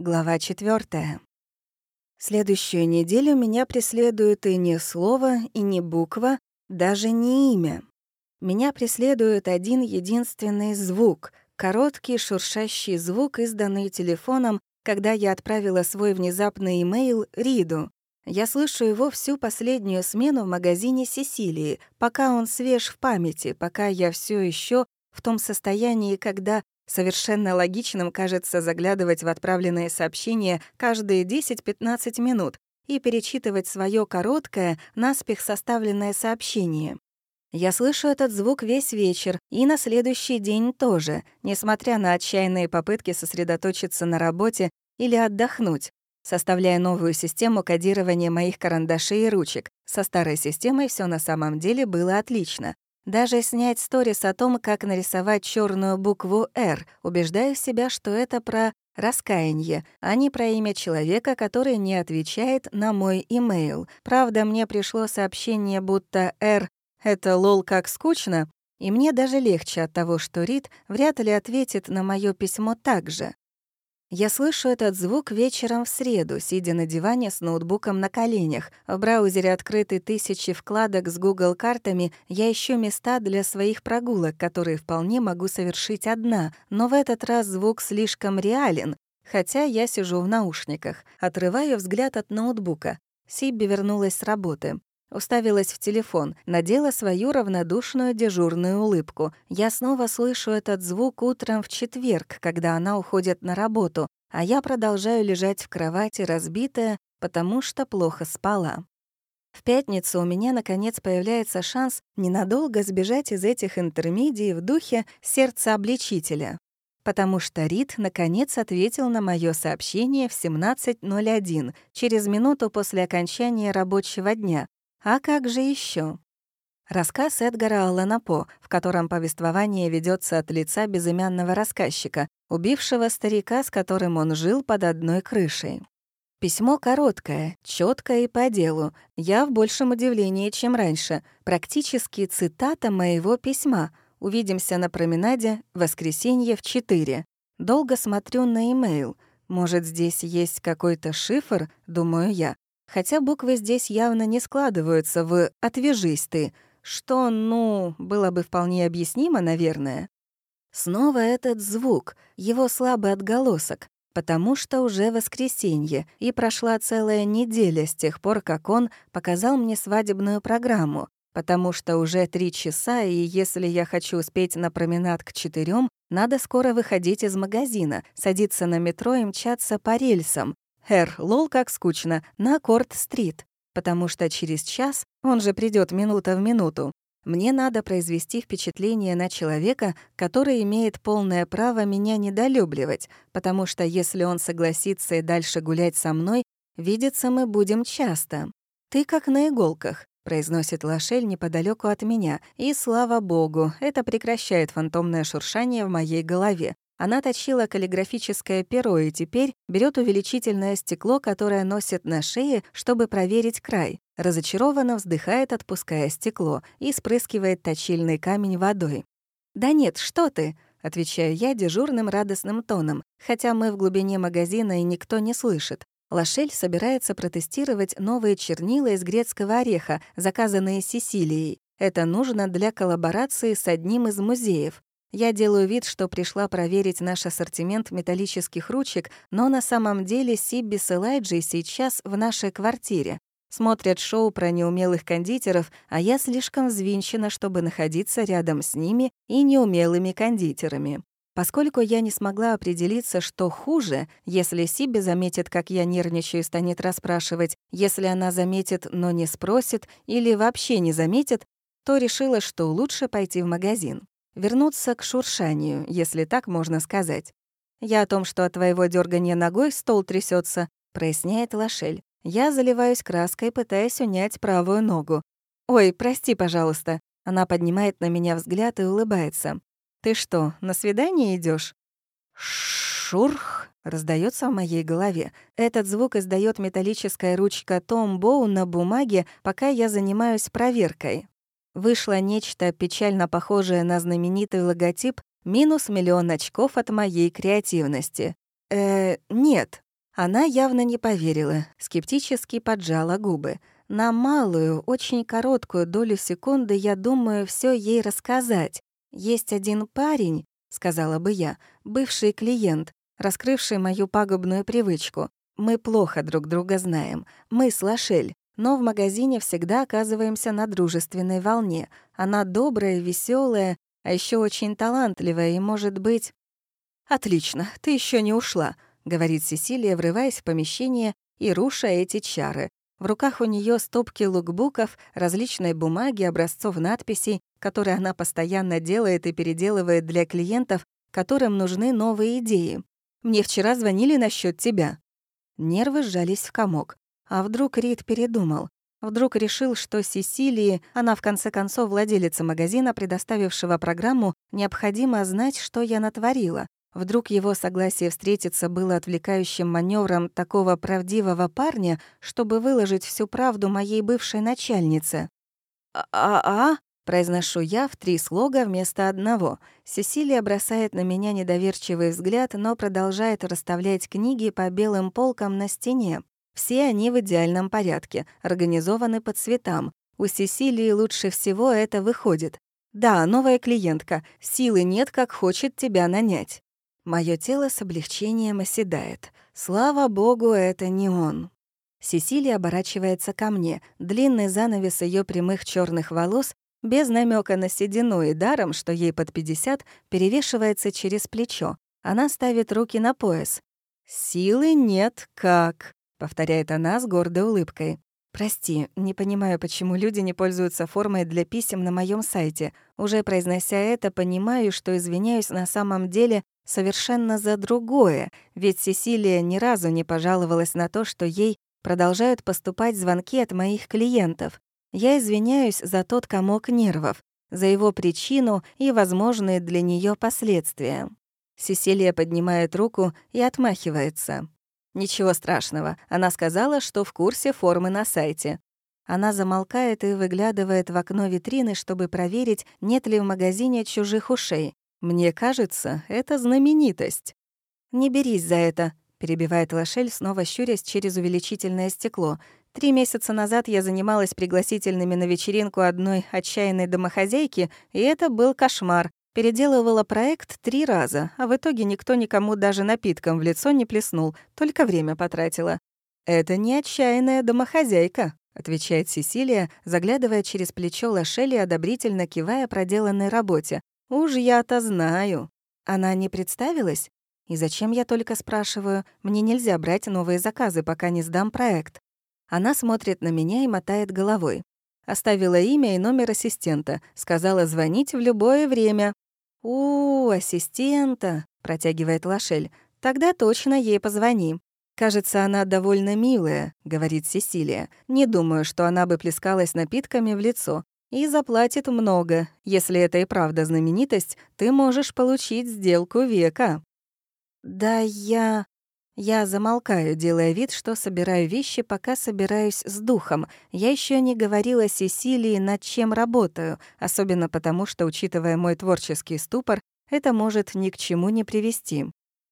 Глава 4. Следующую неделю меня преследует и не слово, и не буква, даже не имя. Меня преследует один единственный звук, короткий шуршащий звук, изданный телефоном, когда я отправила свой внезапный имейл Риду. Я слышу его всю последнюю смену в магазине Сесилии, пока он свеж в памяти, пока я все еще в том состоянии, когда Совершенно логичным кажется заглядывать в отправленные сообщения каждые 10-15 минут и перечитывать свое короткое, наспех составленное сообщение. Я слышу этот звук весь вечер и на следующий день тоже, несмотря на отчаянные попытки сосредоточиться на работе или отдохнуть, составляя новую систему кодирования моих карандашей и ручек. Со старой системой все на самом деле было отлично. Даже снять сторис о том, как нарисовать черную букву «Р», убеждаю себя, что это про раскаяние, а не про имя человека, который не отвечает на мой имейл. Правда, мне пришло сообщение, будто «Р» — это лол как скучно, и мне даже легче от того, что Рид вряд ли ответит на мое письмо так же. Я слышу этот звук вечером в среду, сидя на диване с ноутбуком на коленях. В браузере открыты тысячи вкладок с Google картами, я ищу места для своих прогулок, которые вполне могу совершить одна, но в этот раз звук слишком реален, хотя я сижу в наушниках. Отрываю взгляд от ноутбука. Сибби вернулась с работы. Уставилась в телефон, надела свою равнодушную дежурную улыбку. Я снова слышу этот звук утром в четверг, когда она уходит на работу, а я продолжаю лежать в кровати разбитая, потому что плохо спала. В пятницу у меня, наконец, появляется шанс ненадолго сбежать из этих интермедий в духе сердца обличителя. Потому что Рид, наконец, ответил на мое сообщение в 17.01, через минуту после окончания рабочего дня, а как же еще? Рассказ Эдгара Аллана По, в котором повествование ведется от лица безымянного рассказчика, убившего старика, с которым он жил под одной крышей. Письмо короткое, четкое и по делу. Я в большем удивлении, чем раньше. Практически цитата моего письма. Увидимся на променаде воскресенье в 4. Долго смотрю на имейл. Может, здесь есть какой-то шифр, думаю я. Хотя буквы здесь явно не складываются в «отвяжись ты», что, ну, было бы вполне объяснимо, наверное. Снова этот звук, его слабый отголосок, потому что уже воскресенье, и прошла целая неделя с тех пор, как он показал мне свадебную программу, потому что уже три часа, и если я хочу успеть на променад к четырем, надо скоро выходить из магазина, садиться на метро и мчаться по рельсам, Эр, лол, как скучно, на Корт-стрит, потому что через час, он же придет минута в минуту, мне надо произвести впечатление на человека, который имеет полное право меня недолюбливать, потому что если он согласится и дальше гулять со мной, видеться мы будем часто. «Ты как на иголках», — произносит Лошель неподалеку от меня, и, слава богу, это прекращает фантомное шуршание в моей голове. Она точила каллиграфическое перо и теперь берет увеличительное стекло, которое носит на шее, чтобы проверить край. Разочарованно вздыхает, отпуская стекло, и спрыскивает точильный камень водой. «Да нет, что ты!» — отвечаю я дежурным радостным тоном, хотя мы в глубине магазина и никто не слышит. Лошель собирается протестировать новые чернила из грецкого ореха, заказанные Сесилией. Это нужно для коллаборации с одним из музеев. Я делаю вид, что пришла проверить наш ассортимент металлических ручек, но на самом деле Сибби с Элайджей сейчас в нашей квартире. Смотрят шоу про неумелых кондитеров, а я слишком взвинчена, чтобы находиться рядом с ними и неумелыми кондитерами. Поскольку я не смогла определиться, что хуже, если Сибби заметит, как я нервничаю и станет расспрашивать, если она заметит, но не спросит, или вообще не заметит, то решила, что лучше пойти в магазин вернуться к шуршанию, если так можно сказать. «Я о том, что от твоего дергания ногой стол трясется, проясняет Лошель. Я заливаюсь краской, пытаясь унять правую ногу. «Ой, прости, пожалуйста». Она поднимает на меня взгляд и улыбается. «Ты что, на свидание идешь? «Шурх!» раздается в моей голове. Этот звук издает металлическая ручка Том Боу на бумаге, пока я занимаюсь проверкой вышло нечто печально похожее на знаменитый логотип «Минус миллион очков от моей креативности». Э, нет. Она явно не поверила, скептически поджала губы. На малую, очень короткую долю секунды я думаю все ей рассказать. Есть один парень, сказала бы я, бывший клиент, раскрывший мою пагубную привычку. Мы плохо друг друга знаем. Мы с Лошель, но в магазине всегда оказываемся на дружественной волне. Она добрая, веселая, а еще очень талантливая и, может быть... «Отлично, ты еще не ушла», говорит Сесилия, врываясь в помещение и руша эти чары. В руках у нее стопки лукбуков, различной бумаги, образцов надписей, которые она постоянно делает и переделывает для клиентов, которым нужны новые идеи. «Мне вчера звонили насчет тебя». Нервы сжались в комок. А вдруг Рид передумал? Вдруг решил, что Сесилии, она в конце концов владелица магазина, предоставившего программу, необходимо знать, что я натворила. Вдруг его согласие встретиться было отвлекающим маневром такого правдивого парня, чтобы выложить всю правду моей бывшей начальнице. «А-а-а?» — произношу я в три слога вместо одного. Сесилия бросает на меня недоверчивый взгляд, но продолжает расставлять книги по белым полкам на стене. Все они в идеальном порядке, организованы по цветам. У Сесилии лучше всего это выходит. «Да, новая клиентка. Силы нет, как хочет тебя нанять». Мое тело с облегчением оседает. Слава богу, это не он. Сесилия оборачивается ко мне. Длинный занавес ее прямых черных волос, без намека на седину и даром, что ей под 50, перевешивается через плечо. Она ставит руки на пояс. «Силы нет как», — повторяет она с гордой улыбкой. «Прости, не понимаю, почему люди не пользуются формой для писем на моем сайте. Уже произнося это, понимаю, что извиняюсь на самом деле совершенно за другое, ведь Сесилия ни разу не пожаловалась на то, что ей продолжают поступать звонки от моих клиентов. Я извиняюсь за тот комок нервов, за его причину и возможные для нее последствия. Сесилия поднимает руку и отмахивается. Ничего страшного. Она сказала, что в курсе формы на сайте. Она замолкает и выглядывает в окно витрины, чтобы проверить, нет ли в магазине чужих ушей. Мне кажется, это знаменитость. «Не берись за это», — перебивает Лошель, снова щурясь через увеличительное стекло. «Три месяца назад я занималась пригласительными на вечеринку одной отчаянной домохозяйки, и это был кошмар. Переделывала проект три раза, а в итоге никто никому даже напитком в лицо не плеснул, только время потратила. «Это не отчаянная домохозяйка», — отвечает Сесилия, заглядывая через плечо Лошели, одобрительно кивая проделанной работе. «Уж я-то знаю». Она не представилась? И зачем я только спрашиваю? Мне нельзя брать новые заказы, пока не сдам проект. Она смотрит на меня и мотает головой. Оставила имя и номер ассистента. Сказала звонить в любое время. «У, ассистента», — протягивает Лошель. «Тогда точно ей позвони». «Кажется, она довольно милая», — говорит Сесилия. «Не думаю, что она бы плескалась напитками в лицо. И заплатит много. Если это и правда знаменитость, ты можешь получить сделку века». «Да я...» Я замолкаю, делая вид, что собираю вещи, пока собираюсь с духом. Я еще не говорила Сесилии, над чем работаю, особенно потому, что, учитывая мой творческий ступор, это может ни к чему не привести.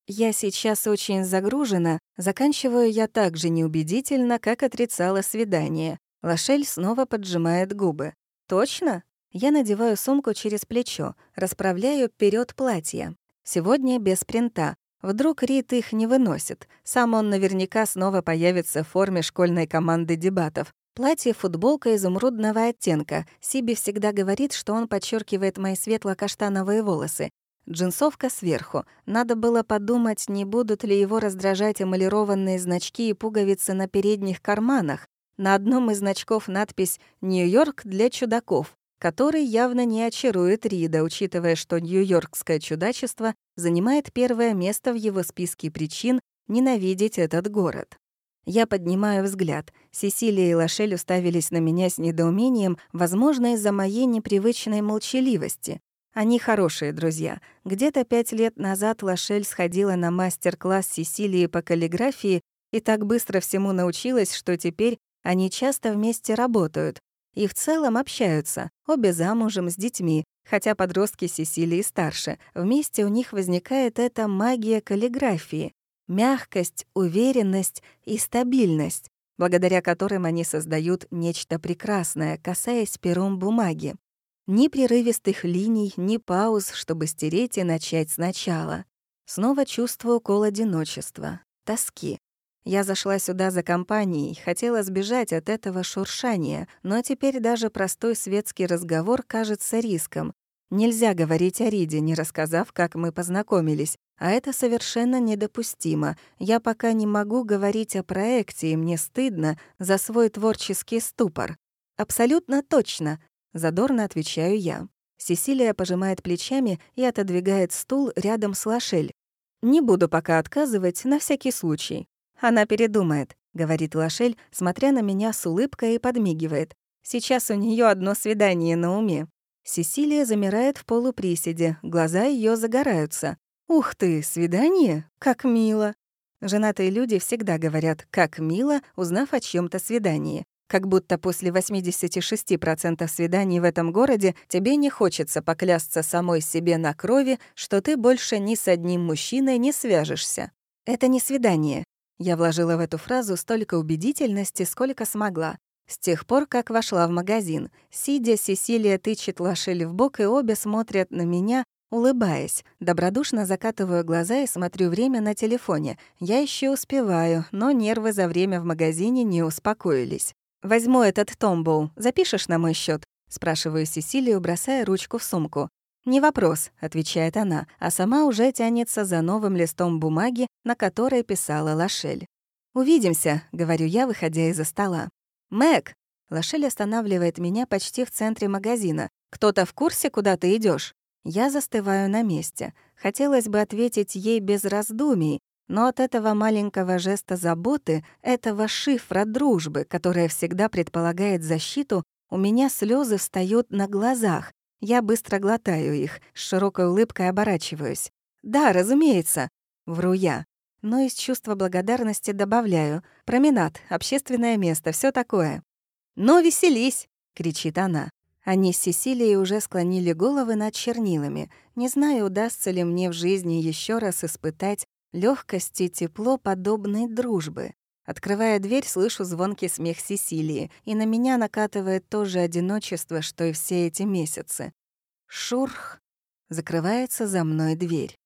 Я сейчас очень загружена, заканчиваю я так же неубедительно, как отрицала свидание. Лошель снова поджимает губы. «Точно?» Я надеваю сумку через плечо, расправляю вперед платье. Сегодня без принта. Вдруг Рит их не выносит. Сам он наверняка снова появится в форме школьной команды дебатов. Платье, футболка изумрудного оттенка. Сиби всегда говорит, что он подчеркивает мои светло-каштановые волосы. Джинсовка сверху. Надо было подумать, не будут ли его раздражать эмалированные значки и пуговицы на передних карманах. На одном из значков надпись «Нью-Йорк для чудаков», который явно не очарует Рида, учитывая, что нью-йоркское чудачество занимает первое место в его списке причин ненавидеть этот город. Я поднимаю взгляд. Сесилия и Лошель уставились на меня с недоумением, возможно, из-за моей непривычной молчаливости. Они хорошие друзья. Где-то пять лет назад Лошель сходила на мастер-класс Сесилии по каллиграфии и так быстро всему научилась, что теперь они часто вместе работают и в целом общаются, обе замужем с детьми, хотя подростки Сесилии старше. Вместе у них возникает эта магия каллиграфии. Мягкость, уверенность и стабильность, благодаря которым они создают нечто прекрасное, касаясь пером бумаги. Ни прерывистых линий, ни пауз, чтобы стереть и начать сначала. Снова чувство укол одиночества, тоски. Я зашла сюда за компанией, хотела сбежать от этого шуршания, но теперь даже простой светский разговор кажется риском. Нельзя говорить о Риде, не рассказав, как мы познакомились, а это совершенно недопустимо. Я пока не могу говорить о проекте, и мне стыдно за свой творческий ступор. Абсолютно точно, задорно отвечаю я. Сесилия пожимает плечами и отодвигает стул рядом с Лошель. «Не буду пока отказывать, на всякий случай». «Она передумает», — говорит Лошель, смотря на меня с улыбкой и подмигивает. «Сейчас у нее одно свидание на уме». Сесилия замирает в полуприседе, глаза ее загораются. «Ух ты, свидание? Как мило!» Женатые люди всегда говорят «как мило», узнав о чьем то свидании. Как будто после 86% свиданий в этом городе тебе не хочется поклясться самой себе на крови, что ты больше ни с одним мужчиной не свяжешься. Это не свидание. Я вложила в эту фразу столько убедительности, сколько смогла. С тех пор, как вошла в магазин, сидя, Сесилия тычет Лошель в бок, и обе смотрят на меня, улыбаясь. Добродушно закатываю глаза и смотрю время на телефоне. Я еще успеваю, но нервы за время в магазине не успокоились. «Возьму этот томбоу. Запишешь на мой счет? спрашиваю Сесилию, бросая ручку в сумку. «Не вопрос», — отвечает она, а сама уже тянется за новым листом бумаги, на которой писала Лошель. «Увидимся», — говорю я, выходя из-за стола. «Мэг!» — Лошель останавливает меня почти в центре магазина. «Кто-то в курсе, куда ты идешь? Я застываю на месте. Хотелось бы ответить ей без раздумий, но от этого маленького жеста заботы, этого шифра дружбы, которая всегда предполагает защиту, у меня слезы встают на глазах. Я быстро глотаю их, с широкой улыбкой оборачиваюсь. «Да, разумеется», — вру я. Но из чувства благодарности добавляю. «Променад, общественное место, все такое». «Ну, веселись!» — кричит она. Они с Сесилией уже склонили головы над чернилами. Не знаю, удастся ли мне в жизни еще раз испытать легкость и тепло подобной дружбы. Открывая дверь, слышу звонкий смех Сесилии, и на меня накатывает то же одиночество, что и все эти месяцы. Шурх! Закрывается за мной дверь.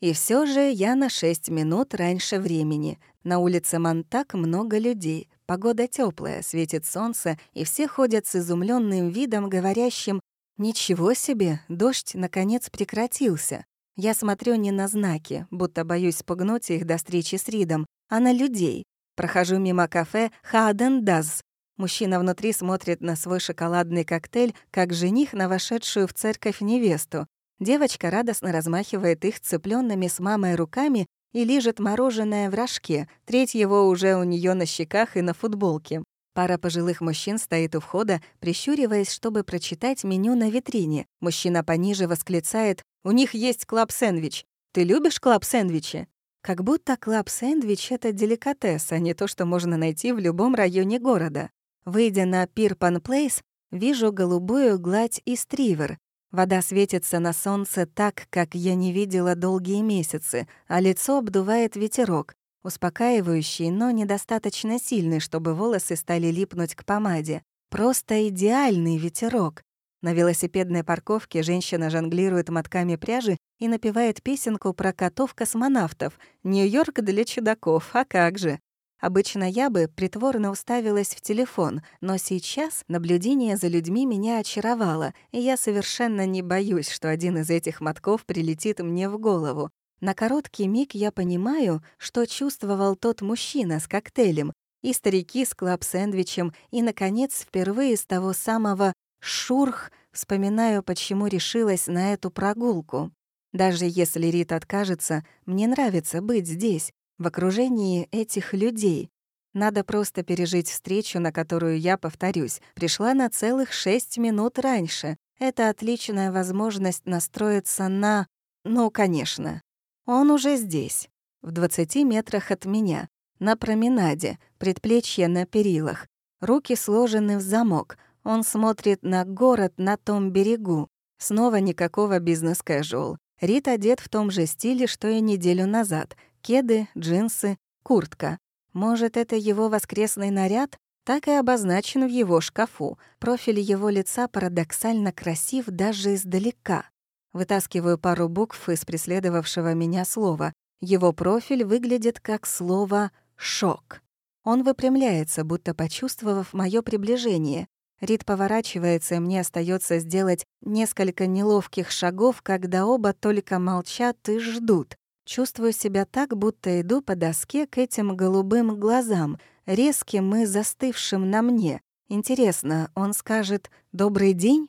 И все же я на шесть минут раньше времени. На улице Монтак много людей. Погода теплая, светит солнце, и все ходят с изумленным видом, говорящим «Ничего себе, дождь наконец прекратился». Я смотрю не на знаки, будто боюсь спугнуть их до встречи с Ридом, а на людей. Прохожу мимо кафе «Хааден Даз». Мужчина внутри смотрит на свой шоколадный коктейль, как жених на вошедшую в церковь невесту. Девочка радостно размахивает их цепленными с мамой руками и лижет мороженое в рожке, треть его уже у нее на щеках и на футболке. Пара пожилых мужчин стоит у входа, прищуриваясь, чтобы прочитать меню на витрине. Мужчина пониже восклицает «У них есть клаб-сэндвич. Ты любишь клаб-сэндвичи?» Как будто клаб-сэндвич — это деликатес, а не то, что можно найти в любом районе города. Выйдя на Пирпан Плейс, вижу голубую гладь и стривер. Вода светится на солнце так, как я не видела долгие месяцы, а лицо обдувает ветерок успокаивающий, но недостаточно сильный, чтобы волосы стали липнуть к помаде. Просто идеальный ветерок. На велосипедной парковке женщина жонглирует мотками пряжи и напевает песенку про котов-космонавтов. «Нью-Йорк для чудаков, а как же!» Обычно я бы притворно уставилась в телефон, но сейчас наблюдение за людьми меня очаровало, и я совершенно не боюсь, что один из этих мотков прилетит мне в голову. На короткий миг я понимаю, что чувствовал тот мужчина с коктейлем, и старики с клаб-сэндвичем, и, наконец, впервые с того самого «шурх» вспоминаю, почему решилась на эту прогулку. Даже если Рит откажется, мне нравится быть здесь, в окружении этих людей. Надо просто пережить встречу, на которую я, повторюсь, пришла на целых шесть минут раньше. Это отличная возможность настроиться на... Ну, конечно, он уже здесь, в 20 метрах от меня, на променаде, предплечье на перилах, руки сложены в замок. Он смотрит на город на том берегу. Снова никакого бизнес-кэжуал. Рит одет в том же стиле, что и неделю назад. Кеды, джинсы, куртка. Может, это его воскресный наряд? Так и обозначен в его шкафу. Профиль его лица парадоксально красив даже издалека. Вытаскиваю пару букв из преследовавшего меня слова. Его профиль выглядит как слово «шок». Он выпрямляется, будто почувствовав мое приближение. Рид поворачивается, и мне остается сделать несколько неловких шагов, когда оба только молчат и ждут. Чувствую себя так, будто иду по доске к этим голубым глазам, резким и застывшим на мне. Интересно, он скажет «добрый день»?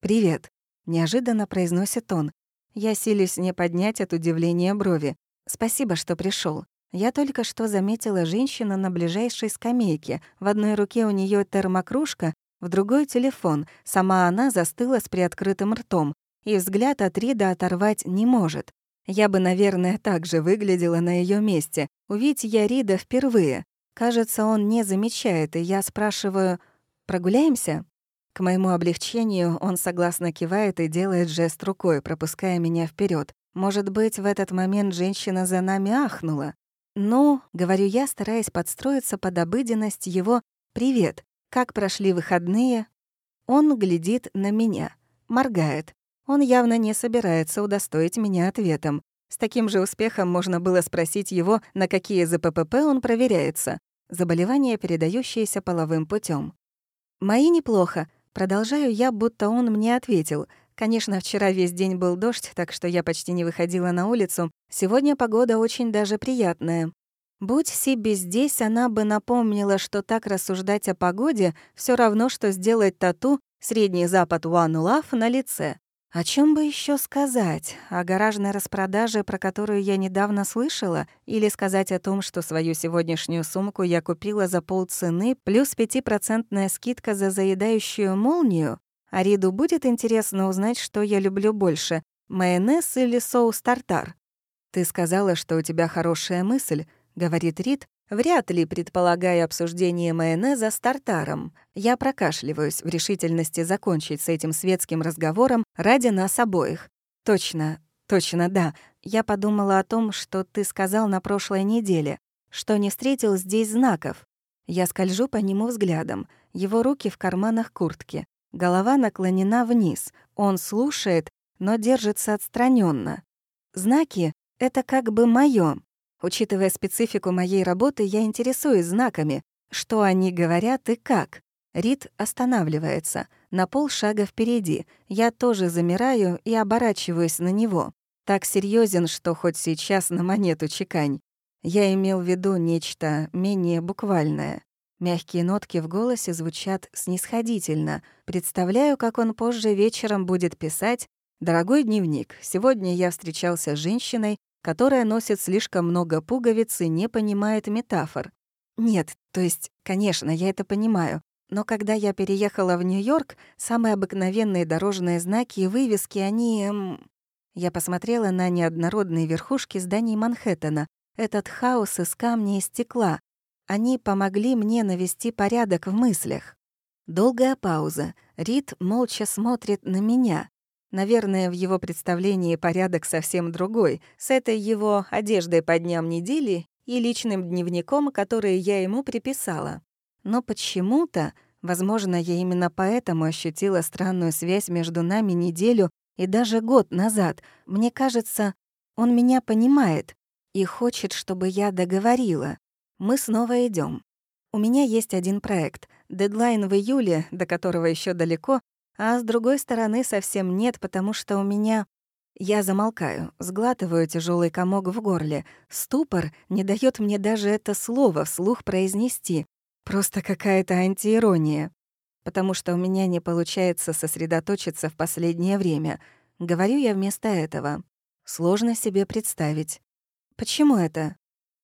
«Привет», — неожиданно произносит он. Я силюсь не поднять от удивления брови. «Спасибо, что пришел. Я только что заметила женщину на ближайшей скамейке. В одной руке у нее термокружка, в другой — телефон. Сама она застыла с приоткрытым ртом. И взгляд от Рида оторвать не может. Я бы, наверное, так же выглядела на ее месте. Увидеть я Рида впервые. Кажется, он не замечает, и я спрашиваю «Прогуляемся?» К моему облегчению он согласно кивает и делает жест рукой, пропуская меня вперед. Может быть, в этот момент женщина за нами ахнула. «Ну», — говорю я, стараясь подстроиться под обыденность его «Привет, как прошли выходные?» Он глядит на меня, моргает. Он явно не собирается удостоить меня ответом. С таким же успехом можно было спросить его, на какие ЗППП он проверяется. Заболевания, передающиеся половым путем. «Мои неплохо», Продолжаю я, будто он мне ответил. Конечно, вчера весь день был дождь, так что я почти не выходила на улицу. Сегодня погода очень даже приятная. Будь Сиби здесь, она бы напомнила, что так рассуждать о погоде все равно, что сделать тату «Средний Запад One Love» на лице. О чем бы еще сказать? О гаражной распродаже, про которую я недавно слышала? Или сказать о том, что свою сегодняшнюю сумку я купила за полцены, плюс пятипроцентная скидка за заедающую молнию? А Риду будет интересно узнать, что я люблю больше — майонез или соус тартар? «Ты сказала, что у тебя хорошая мысль», — говорит Рид, Вряд ли, предполагая обсуждение майонеза с тартаром. Я прокашливаюсь в решительности закончить с этим светским разговором ради нас обоих. Точно, точно, да. Я подумала о том, что ты сказал на прошлой неделе, что не встретил здесь знаков. Я скольжу по нему взглядом. Его руки в карманах куртки. Голова наклонена вниз. Он слушает, но держится отстраненно. Знаки — это как бы моё. Учитывая специфику моей работы, я интересуюсь знаками, что они говорят и как. Рид останавливается, на полшага впереди. Я тоже замираю и оборачиваюсь на него. Так серьезен, что хоть сейчас на монету чекань. Я имел в виду нечто менее буквальное. Мягкие нотки в голосе звучат снисходительно. Представляю, как он позже вечером будет писать «Дорогой дневник, сегодня я встречался с женщиной, которая носит слишком много пуговиц и не понимает метафор. Нет, то есть, конечно, я это понимаю. Но когда я переехала в Нью-Йорк, самые обыкновенные дорожные знаки и вывески, они... Эм... Я посмотрела на неоднородные верхушки зданий Манхэттена. Этот хаос из камня и стекла. Они помогли мне навести порядок в мыслях. Долгая пауза. Рид молча смотрит на меня. Наверное, в его представлении порядок совсем другой, с этой его одеждой по дням недели и личным дневником, который я ему приписала. Но почему-то, возможно, я именно поэтому ощутила странную связь между нами неделю и даже год назад. Мне кажется, он меня понимает и хочет, чтобы я договорила. Мы снова идем. У меня есть один проект. Дедлайн в июле, до которого еще далеко, а с другой стороны совсем нет, потому что у меня... Я замолкаю, сглатываю тяжелый комок в горле. Ступор не дает мне даже это слово вслух произнести. Просто какая-то антиирония. Потому что у меня не получается сосредоточиться в последнее время. Говорю я вместо этого. Сложно себе представить. Почему это?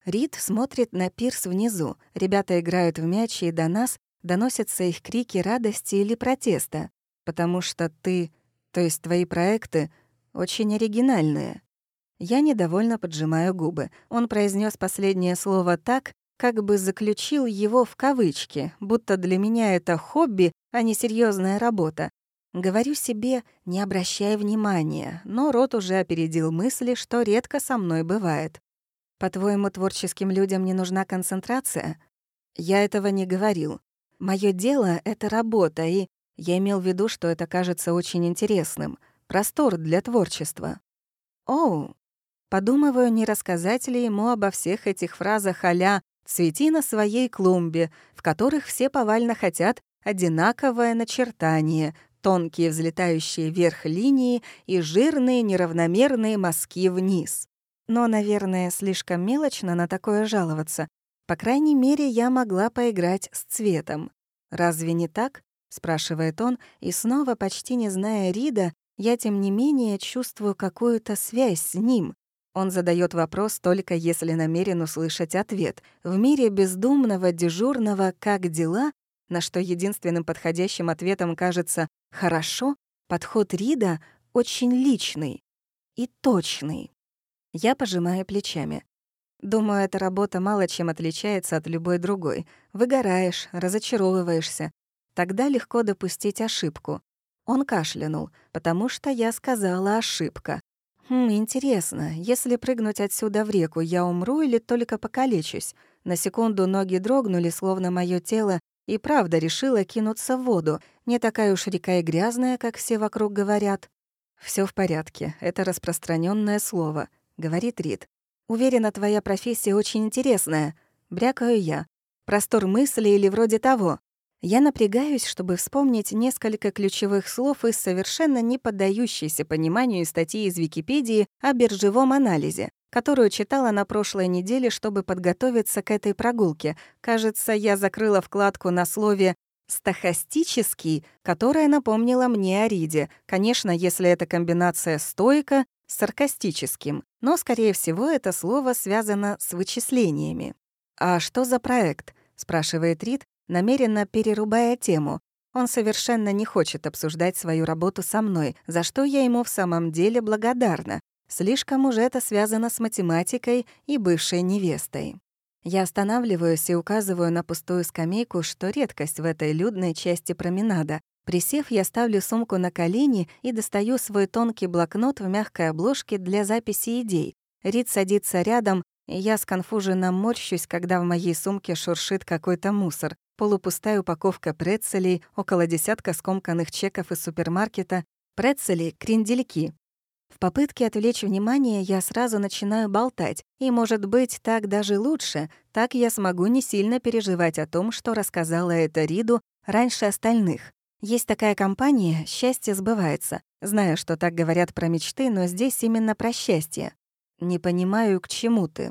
Рид смотрит на пирс внизу. Ребята играют в мяч, и до нас доносятся их крики радости или протеста потому что ты, то есть твои проекты, очень оригинальные». Я недовольно поджимаю губы. Он произнес последнее слово так, как бы заключил его в кавычки, будто для меня это хобби, а не серьезная работа. Говорю себе, не обращая внимания, но рот уже опередил мысли, что редко со мной бывает. По-твоему, творческим людям не нужна концентрация? Я этого не говорил. Моё дело — это работа, и я имел в виду, что это кажется очень интересным. Простор для творчества. Оу. Подумываю, не рассказать ли ему обо всех этих фразах а «цвети на своей клумбе», в которых все повально хотят одинаковое начертание, тонкие взлетающие вверх линии и жирные неравномерные мазки вниз. Но, наверное, слишком мелочно на такое жаловаться. По крайней мере, я могла поиграть с цветом. Разве не так? Спрашивает он, и снова, почти не зная Рида, я, тем не менее, чувствую какую-то связь с ним. Он задает вопрос только если намерен услышать ответ. В мире бездумного, дежурного «как дела», на что единственным подходящим ответом кажется «хорошо», подход Рида очень личный и точный. Я пожимаю плечами. Думаю, эта работа мало чем отличается от любой другой. Выгораешь, разочаровываешься. Тогда легко допустить ошибку. Он кашлянул, потому что я сказала «ошибка». Хм, интересно, если прыгнуть отсюда в реку, я умру или только покалечусь? На секунду ноги дрогнули, словно мое тело и правда решила кинуться в воду. Не такая уж река и грязная, как все вокруг говорят. Все в порядке, это распространенное слово говорит Рид. «Уверена, твоя профессия очень интересная». Брякаю я. «Простор мысли или вроде того». Я напрягаюсь, чтобы вспомнить несколько ключевых слов из совершенно не поддающейся пониманию статьи из Википедии о биржевом анализе, которую читала на прошлой неделе, чтобы подготовиться к этой прогулке. Кажется, я закрыла вкладку на слове «стахастический», которая напомнила мне о Риде. Конечно, если это комбинация «стойка», саркастическим, но, скорее всего, это слово связано с вычислениями. «А что за проект?» — спрашивает Рид, намеренно перерубая тему. Он совершенно не хочет обсуждать свою работу со мной, за что я ему в самом деле благодарна. Слишком уже это связано с математикой и бывшей невестой. Я останавливаюсь и указываю на пустую скамейку, что редкость в этой людной части променада. Присев, я ставлю сумку на колени и достаю свой тонкий блокнот в мягкой обложке для записи идей. Рид садится рядом, и я сконфуженно морщусь, когда в моей сумке шуршит какой-то мусор. Полупустая упаковка прецелей, около десятка скомканных чеков из супермаркета. Прецели — крендельки. В попытке отвлечь внимание я сразу начинаю болтать, и, может быть, так даже лучше, так я смогу не сильно переживать о том, что рассказала это Риду раньше остальных. Есть такая компания «Счастье сбывается». Знаю, что так говорят про мечты, но здесь именно про счастье. Не понимаю, к чему ты.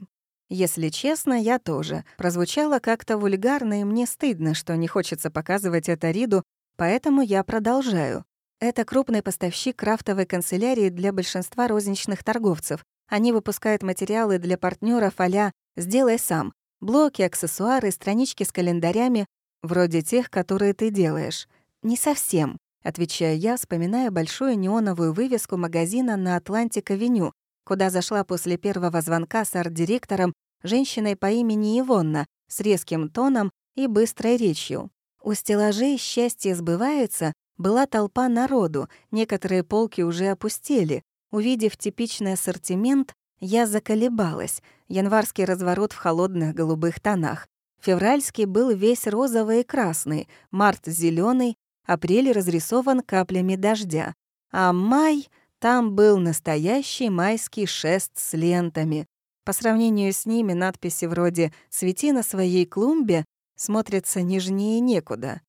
Если честно, я тоже. Прозвучало как-то вульгарно, и мне стыдно, что не хочется показывать это Риду, поэтому я продолжаю. Это крупный поставщик крафтовой канцелярии для большинства розничных торговцев. Они выпускают материалы для партнеров а «Сделай сам». Блоки, аксессуары, странички с календарями, вроде тех, которые ты делаешь. «Не совсем», — отвечаю я, вспоминая большую неоновую вывеску магазина на Атлантик-авеню, куда зашла после первого звонка с арт-директором, женщиной по имени Ивонна, с резким тоном и быстрой речью. У стеллажей «Счастье сбывается» была толпа народу, некоторые полки уже опустели. Увидев типичный ассортимент, я заколебалась. Январский разворот в холодных голубых тонах. Февральский был весь розовый и красный, март — зеленый, апрель разрисован каплями дождя, а май там был настоящий майский шест с лентами. По сравнению с ними надписи вроде «Цвети на своей клумбе» смотрятся нежнее некуда.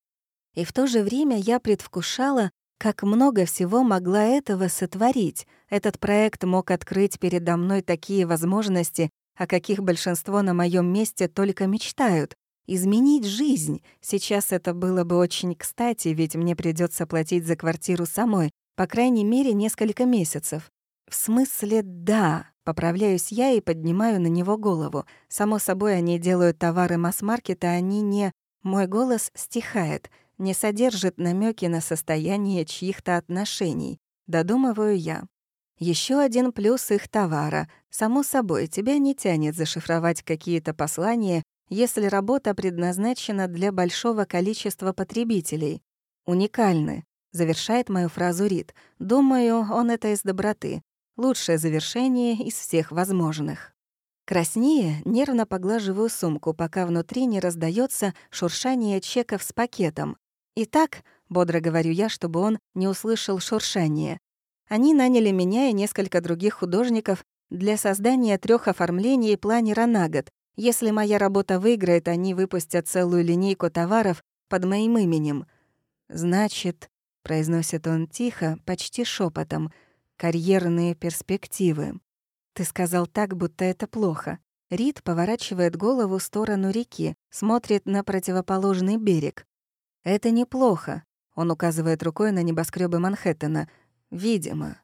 И в то же время я предвкушала, как много всего могла этого сотворить. Этот проект мог открыть передо мной такие возможности, о каких большинство на моем месте только мечтают изменить жизнь. Сейчас это было бы очень кстати, ведь мне придется платить за квартиру самой, по крайней мере, несколько месяцев. В смысле, да. Поправляюсь я и поднимаю на него голову. Само собой, они делают товары масс-маркета, они не... Мой голос стихает, не содержит намеки на состояние чьих-то отношений. Додумываю я. Еще один плюс их товара. Само собой, тебя не тянет зашифровать какие-то послания если работа предназначена для большого количества потребителей. Уникальны, завершает мою фразу Рид. Думаю, он это из доброты. Лучшее завершение из всех возможных. Краснее нервно поглаживаю сумку, пока внутри не раздается шуршание чеков с пакетом. «Итак», — бодро говорю я, чтобы он не услышал шуршание, они наняли меня и несколько других художников для создания трех оформлений планера на год. Если моя работа выиграет, они выпустят целую линейку товаров под моим именем. «Значит», — произносит он тихо, почти шепотом, «карьерные перспективы». «Ты сказал так, будто это плохо». Рид поворачивает голову в сторону реки, смотрит на противоположный берег. «Это неплохо», — он указывает рукой на небоскребы Манхэттена. «Видимо».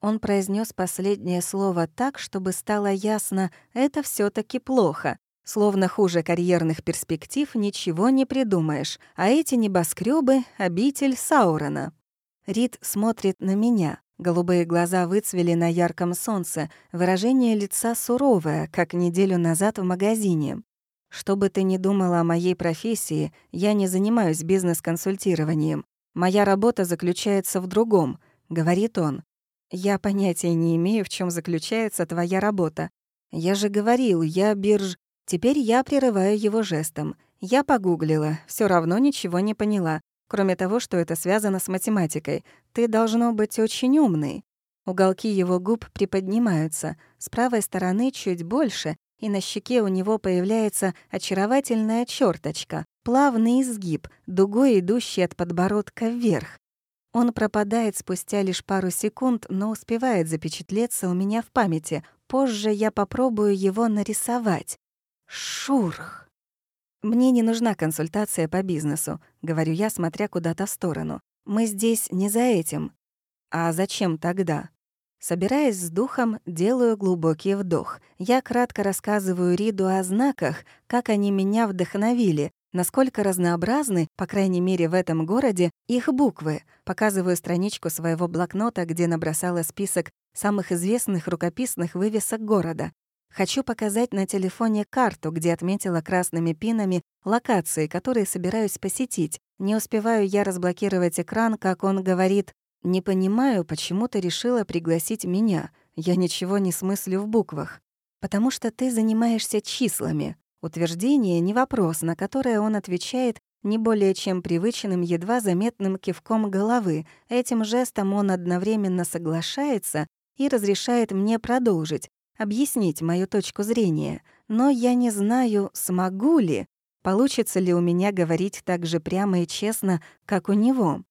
Он произнес последнее слово так, чтобы стало ясно, это все таки плохо. Словно хуже карьерных перспектив ничего не придумаешь, а эти небоскребы обитель Саурона. Рид смотрит на меня. Голубые глаза выцвели на ярком солнце, выражение лица суровое, как неделю назад в магазине. Что бы ты ни думала о моей профессии, я не занимаюсь бизнес-консультированием. Моя работа заключается в другом, говорит он. Я понятия не имею, в чем заключается твоя работа. Я же говорил, я бирж... Теперь я прерываю его жестом. Я погуглила, все равно ничего не поняла, кроме того, что это связано с математикой. Ты должно быть очень умный. Уголки его губ приподнимаются, с правой стороны чуть больше, и на щеке у него появляется очаровательная черточка, плавный изгиб, дугой идущий от подбородка вверх. Он пропадает спустя лишь пару секунд, но успевает запечатлеться у меня в памяти. Позже я попробую его нарисовать. Шурх. «Мне не нужна консультация по бизнесу», — говорю я, смотря куда-то в сторону. «Мы здесь не за этим». «А зачем тогда?» Собираясь с духом, делаю глубокий вдох. Я кратко рассказываю Риду о знаках, как они меня вдохновили, насколько разнообразны, по крайней мере в этом городе, их буквы. Показываю страничку своего блокнота, где набросала список самых известных рукописных вывесок города. Хочу показать на телефоне карту, где отметила красными пинами локации, которые собираюсь посетить. Не успеваю я разблокировать экран, как он говорит «Не понимаю, почему ты решила пригласить меня. Я ничего не смыслю в буквах. Потому что ты занимаешься числами». Утверждение — не вопрос, на которое он отвечает не более чем привычным, едва заметным кивком головы. Этим жестом он одновременно соглашается и разрешает мне продолжить, объяснить мою точку зрения. Но я не знаю, смогу ли, получится ли у меня говорить так же прямо и честно, как у него.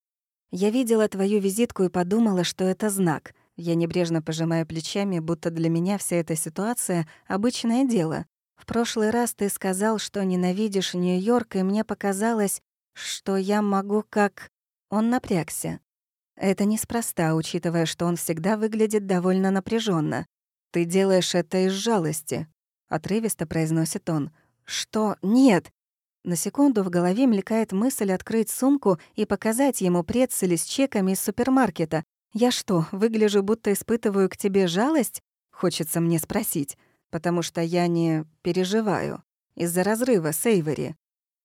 Я видела твою визитку и подумала, что это знак. Я небрежно пожимаю плечами, будто для меня вся эта ситуация — обычное дело. В прошлый раз ты сказал, что ненавидишь Нью-Йорк, и мне показалось, что я могу как... Он напрягся. Это неспроста, учитывая, что он всегда выглядит довольно напряженно. Ты делаешь это из жалости. Отрывисто произносит он. Что? Нет. На секунду в голове мелькает мысль открыть сумку и показать ему прецели с чеками из супермаркета. «Я что, выгляжу, будто испытываю к тебе жалость?» Хочется мне спросить, потому что я не переживаю из-за разрыва с Эйвори.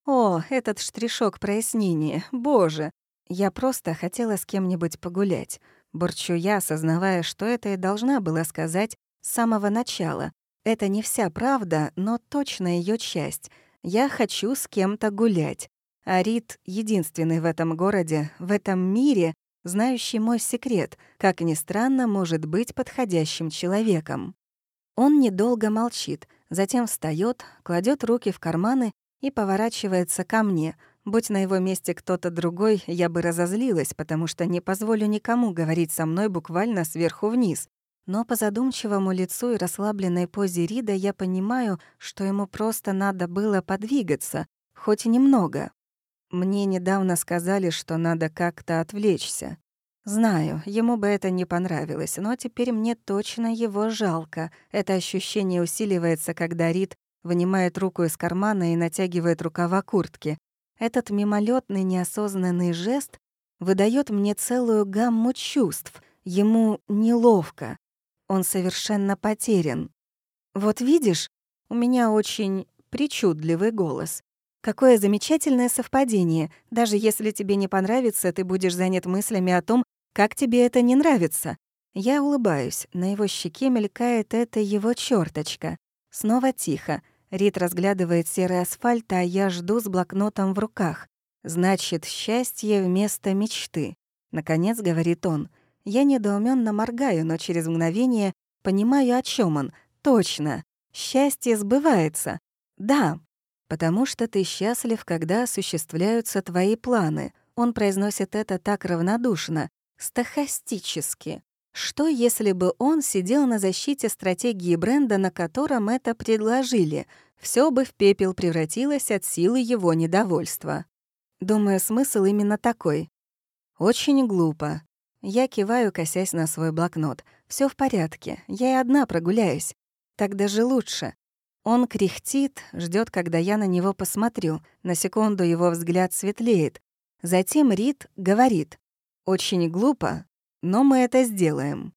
О, этот штришок прояснения, боже! Я просто хотела с кем-нибудь погулять. Бурчу я, осознавая, что это и должна была сказать с самого начала. Это не вся правда, но точно ее часть — я хочу с кем-то гулять. А Рид — единственный в этом городе, в этом мире, знающий мой секрет, как ни странно, может быть подходящим человеком. Он недолго молчит, затем встает, кладет руки в карманы и поворачивается ко мне. Будь на его месте кто-то другой, я бы разозлилась, потому что не позволю никому говорить со мной буквально сверху вниз. Но по задумчивому лицу и расслабленной позе Рида я понимаю, что ему просто надо было подвигаться, хоть и немного. Мне недавно сказали, что надо как-то отвлечься. Знаю, ему бы это не понравилось, но теперь мне точно его жалко. Это ощущение усиливается, когда Рид вынимает руку из кармана и натягивает рукава куртки. Этот мимолетный неосознанный жест выдает мне целую гамму чувств. Ему неловко, он совершенно потерян. Вот видишь, у меня очень причудливый голос. Какое замечательное совпадение. Даже если тебе не понравится, ты будешь занят мыслями о том, как тебе это не нравится. Я улыбаюсь, на его щеке мелькает эта его черточка. Снова тихо. Рит разглядывает серый асфальт, а я жду с блокнотом в руках. Значит, счастье вместо мечты. Наконец, говорит он. Я недоуменно моргаю, но через мгновение понимаю, о чем он. Точно. Счастье сбывается. Да, потому что ты счастлив, когда осуществляются твои планы. Он произносит это так равнодушно, стахастически. Что, если бы он сидел на защите стратегии бренда, на котором это предложили? Все бы в пепел превратилось от силы его недовольства. Думаю, смысл именно такой. Очень глупо. Я киваю, косясь на свой блокнот. Все в порядке, я и одна прогуляюсь. Так даже лучше. Он кряхтит, ждет, когда я на него посмотрю. На секунду его взгляд светлеет. Затем Рид говорит. «Очень глупо, но мы это сделаем».